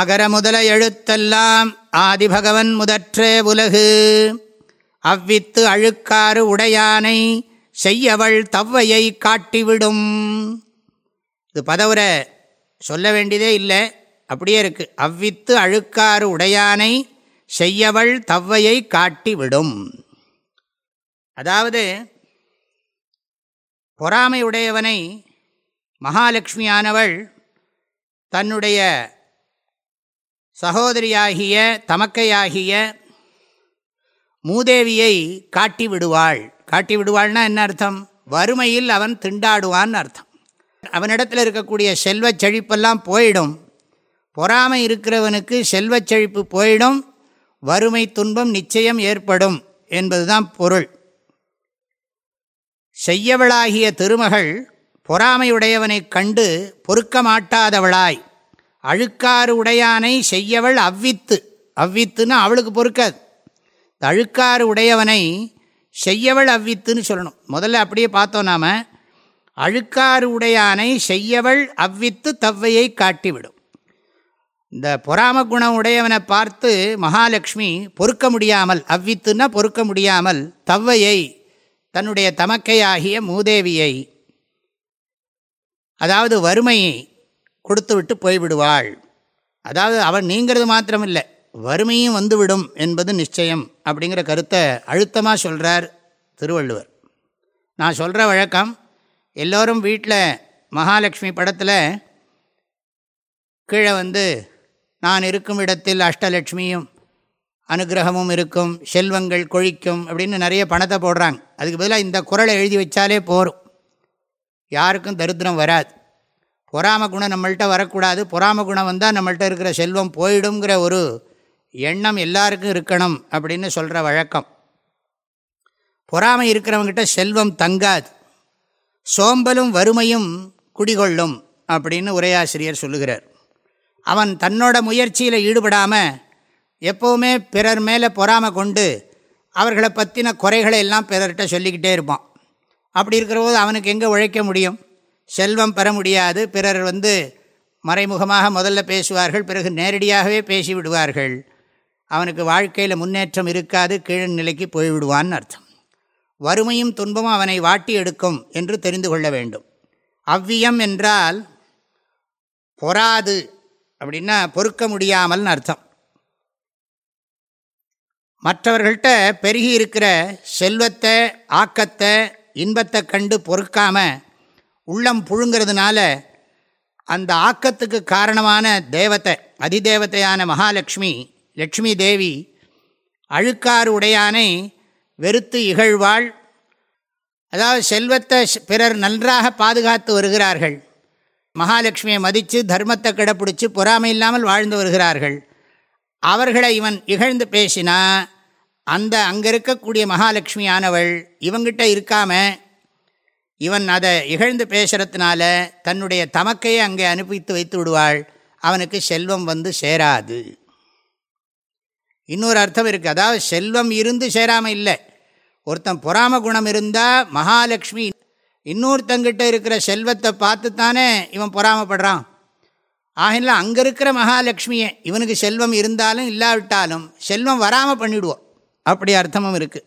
அகர முதல எழுத்தெல்லாம் ஆதிபகவன் முதற்றே உலகு. அவ்வித்து அழுக்காறு உடையானை செய்யவள் தவ்வையை காட்டிவிடும். இது பதவுரை. சொல்ல வேண்டியதே இல்லை. அப்படியே இருக்கு. அவ்வித்து அழுக்காறு உடையானை செய்யவள் தவ்வையை காட்டிவிடும். அதாவது பொறாமை உடையவனை மகாலட்சுமியானவள் தன்னுடைய சகோதரியாகிய தமக்கையாகிய மூதேவியை காட்டி விடுவாள் காட்டி விடுவாள்னா என்ன அர்த்தம்? வறுமையில் அவன் திண்டாடுவான்னு அர்த்தம். அவனிடத்தில் இருக்கக்கூடிய செல்வச் செழிப்பெல்லாம் போயிடும். பொறாமை இருக்கிறவனுக்கு செல்வச் செழிப்பு போயிடும். வறுமை துன்பம் நிச்சயம் ஏற்படும் என்பதுதான் பொருள். செய்யவளாகிய திருமகள் பொறாமையுடையவனைக் கண்டு பொறுக்க மாட்டாதவளாய். அழுக்காறு உடையானை செய்யவள் அவ்வித்து. அவ்வித்துன்னு அவளுக்கு பொறுக்காது. அழுக்காறு உடையவனை செய்யவள் அவ்வித்துன்னு சொல்லணும். முதல்ல அப்படியே பார்த்தோம் நாம. அழுக்காறு உடையானை செய்யவள் அவ்வித்து தவ்வையை காட்டிவிடும். இந்த பொறாம குணம் உடையவனை பார்த்து மகாலட்சுமி பொறுக்க முடியாமல் அவ்வித்துன்னா பொறுக்க முடியாமல் தவ்வையை தன்னுடைய தமக்கையாகிய மூதேவியை அதாவது வறுமையை கொடுத்து விட்டு போய்விடுவாள். அதாவது அவள் நீங்கிறது மாத்திரமில்லை வறுமையும் வந்துவிடும் என்பது நிச்சயம் அப்படிங்கிற கருத்தை அழுத்தமாக சொல்கிறார் திருவள்ளுவர். நான் சொல்கிற வழக்கம் எல்லோரும் வீட்டில் மகாலட்சுமி படத்தில் கீழே வந்து நான் இருக்கும் இடத்தில் அஷ்டலட்சுமியும் அனுகிரகமும் இருக்கும் செல்வங்கள் கொழிக்கும் அப்படின்னு நிறைய பணத்தை போடுறாங்க. அதுக்கு பதிலாக இந்த குரலை எழுதி வச்சாலே போகும் யாருக்கும் தரித்திரம் வராது. பொறாம குணம் நம்மள்கிட்ட வரக்கூடாது. பொறாம குணம் வந்தால் நம்மள்கிட்ட இருக்கிற செல்வம் போயிடுங்கிற ஒரு எண்ணம் எல்லாருக்கும் இருக்கணும் அப்படின்னு சொல்கிற வழக்கம். பொறாமை இருக்கிறவங்ககிட்ட செல்வம் தங்காது. சோம்பலும் வறுமையும் குடிகொள்ளும் அப்படின்னு உரையாசிரியர் சொல்லுகிறார். அவன் தன்னோட முயற்சியில் ஈடுபடாமல் எப்போவுமே பிறர் மேலே பொறாமை கொண்டு அவர்களை பற்றின குறைகளை எல்லாம் பிறர்கிட்ட சொல்லிக்கிட்டே இருப்பான். அப்படி இருக்கிற போது அவனுக்கு எங்கே உழைக்க முடியும்? செல்வம் பெற முடியாது. பிறர் வந்து மறைமுகமாக முதல்ல பேசுவார்கள் பிறகு நேரடியாகவே பேசி விடுவார்கள் அவனுக்கு வாழ்க்கையில் முன்னேற்றம் இருக்காது கீழ் நிலைக்கு போய்விடுவான்னு அர்த்தம். வறுமையும் துன்பமும் அவனை வாட்டி எடுக்கும் என்று தெரிந்து கொள்ள வேண்டும். அவ்வியம் என்றால் பொறாது அப்படின்னா பொறுக்க முடியாமல்னு அர்த்தம். மற்றவர்கள்ட்ட பெருகி இருக்கிற செல்வத்தை ஆக்கத்தை இன்பத்தை கண்டு பொறுக்காமல் உள்ளம் புழுங்கிறதுனால அந்த ஆக்கத்துக்கு காரணமான தேவத்தை அதிதேவத்தையான மகாலட்சுமி லக்ஷ்மி தேவி அழுக்காறு உடையானை வெறுத்து இகழ்வாள். அதாவது செல்வத்தை பிறர் நன்றாக பாதுகாத்து வருகிறார்கள். மகாலட்சுமியை மதித்து தர்மத்தை கிடப்பிடிச்சு பொறாமை இல்லாமல் வாழ்ந்து வருகிறார்கள். அவர்களை இவன் இகழ்ந்து பேசினா அந்த அங்கே இருக்கக்கூடிய மகாலட்சுமி ஆனவள் இவங்கிட்ட இருக்காமல் இவன் அதை இகழ்ந்து பேசுகிறதுனால தன்னுடைய தமக்கையை அங்கே அனுப்பித்து வைத்து விடுவாள். அவனுக்கு செல்வம் வந்து சேராது. இன்னொரு அர்த்தம் இருக்குது அதாவது செல்வம் இருந்து சேராமல் இல்லை. ஒருத்தன் பொறாம குணம் இருந்தால் மகாலட்சுமி இன்னொருத்தங்கிட்ட இருக்கிற செல்வத்தை பார்த்து தானே இவன் பொறாமப்படுறான். ஆகினா அங்கே இருக்கிற மகாலட்சுமியை இவனுக்கு செல்வம் இருந்தாலும் இல்லாவிட்டாலும் செல்வம் வராமல் பண்ணிவிடுவோம் அப்படி அர்த்தமும் இருக்குது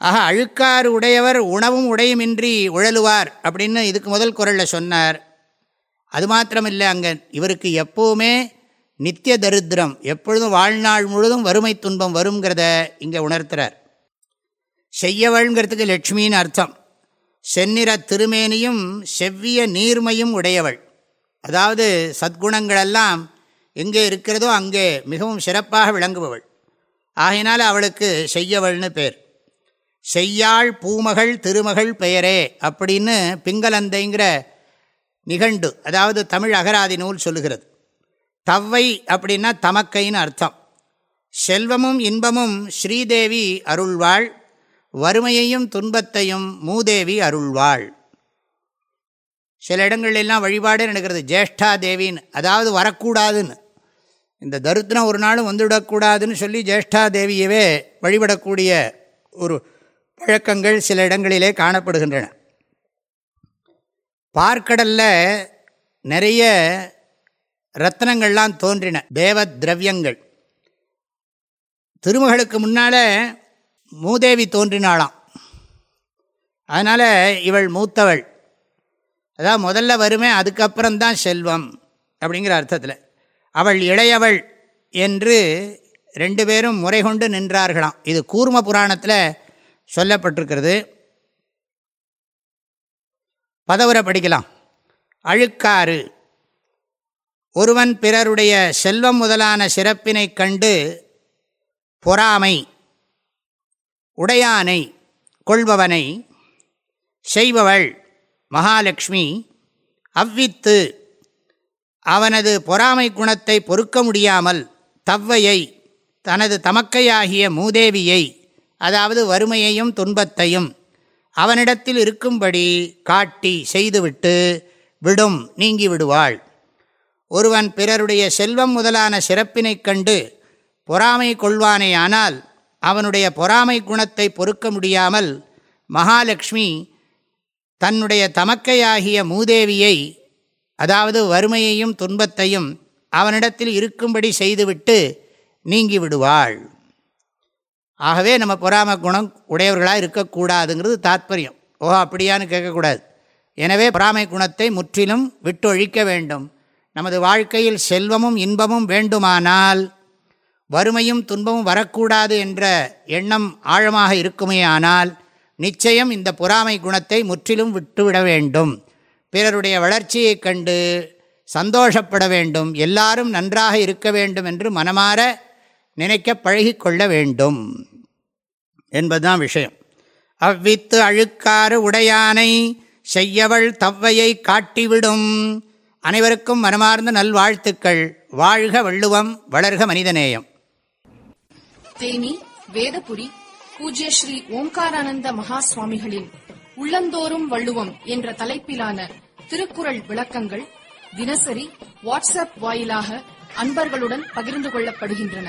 ஆக அழுக்காறு உடையவர் உணவும் உடையுமின்றி உழலுவார் அப்படின்னு இதுக்கு முதல் குரலில் சொன்னார். அது மாத்திரமில்லை அங்கே இவருக்கு எப்போவுமே நித்திய தரித்திரம் எப்பொழுதும் வாழ்நாள் முழுதும் வறுமை துன்பம் வருங்கிறத இங்கே உணர்த்துறார். செய்யவள்ங்கிறதுக்கு லட்சுமின்னு அர்த்தம். செந்நிற திருமேனியும் செவ்விய நீர்மையும் உடையவள். அதாவது சத்குணங்களெல்லாம் எங்கே இருக்கிறதோ அங்கே மிகவும் சிறப்பாக விளங்குபவள். ஆகையினால் அவளுக்கு செய்யவள்னு பேர். செய்யாள் பூமகள் திருமகள் பெயரே அப்படின்னு பிங்களந்தைங்கிற நிகண்டு அதாவது தமிழ் அகராதி நூல் சொல்லுகிறது. தவ்வை அப்படின்னா தமக்கைன்னு அர்த்தம். செல்வமும் இன்பமும் ஸ்ரீதேவி அருள்வாள் வறுமையையும் துன்பத்தையும் மூதேவி அருள்வாள். சில இடங்கள்லாம் வழிபாடு நடக்கிறது ஜேஷ்டா தேவின்னு அதாவது வரக்கூடாதுன்னு. இந்த தருத்திரம் ஒரு நாளும் வந்துவிடக்கூடாதுன்னு சொல்லி ஜேஷ்டா தேவியவே வழிபடக்கூடிய ஒரு பழக்கங்கள் சில இடங்களிலே காணப்படுகின்றன. பார்க்கடலில் நிறைய ரத்னங்கள்லாம் தோன்றின தேவ திரவியங்கள். திருமகளுக்கு முன்னால் மூதேவி தோன்றினாளாம். அதனால் இவள் மூத்தவள். அதான் முதல்ல வருமே அதுக்கப்புறம்தான் செல்வம் அப்படிங்கிற அர்த்தத்தில். அவள் இளையவள் என்று ரெண்டு பேரும் முறை கொண்டு நின்றார்களாம். இது கூர்ம புராணத்தில் சொல்லப்பட்டிருக்கிறது. பதவுரை படிக்கலாம். அழுக்காறு. ஒருவன் பிறருடைய செல்வம் முதலான சிறப்பினைக் கண்டு பொறாமை உடையானை கொள்பவனை செய்பவள் மகாலட்சுமி அவ்வித்து அவனது பொறாமை குணத்தை பொறுக்க முடியாமல் தவ்வையை தனது தமக்கையாகிய மூதேவியை அதாவது வறுமையையும் துன்பத்தையும் அவனிடத்தில் இருக்கும்படி காட்டி செய்துவிட்டு விடும் நீங்கி விடுவாள். ஒருவன் பிறருடைய செல்வம் முதலான சிறப்பினைக் கண்டு பொறாமை கொள்வானேயானால் அவனுடைய பொறாமை குணத்தை பொறுக்க முடியாமல் மகாலட்சுமி தன்னுடைய தமக்கையாகிய மூதேவியை அதாவது வறுமையையும் துன்பத்தையும் அவனிடத்தில் இருக்கும்படி செய்துவிட்டு நீங்கி விடுவாள். ஆகவே நம்ம பொறாம குணம் உடையவர்களாக இருக்கக்கூடாதுங்கிறது தாத்பரியம். ஓ அப்படியான்னு கேட்கக்கூடாது. எனவே பொறாமை குணத்தை முற்றிலும் விட்டொழிக்க வேண்டும். நமது வாழ்க்கையில் செல்வமும் இன்பமும் வேண்டுமானால் வறுமையும் துன்பமும் வரக்கூடாது என்ற எண்ணம் ஆழமாக இருக்குமே ஆனால் நிச்சயம் இந்த பொறாமை குணத்தை முற்றிலும் விட்டுவிட வேண்டும். பிறருடைய வளர்ச்சியைக் கண்டு சந்தோஷப்பட வேண்டும். எல்லாரும் நன்றாக இருக்க வேண்டும் என்று மனமாற நினைக்க பழகிக்கொள்ள வேண்டும் என்பதுதான் விஷயம். அவ்வித்து அழுக்காறு உடையானை செய்யவள் தவ்வையை காட்டிவிடும். அனைவருக்கும் மனமார்ந்த நல்வாழ்த்துக்கள். வாழ்க வள்ளுவம் வளர்க மனிதநேயம். தேனி வேதபுரி பூஜ்ய ஸ்ரீ ஓம்காரானந்த மகா சுவாமிகளின் உள்ளந்தோறும் வள்ளுவம் என்ற தலைப்பிலான திருக்குறள் விளக்கங்கள் தினசரி வாட்ஸ்அப் வாயிலாக அன்பர்களுடன் பகிர்ந்து கொள்ளப்படுகின்றன.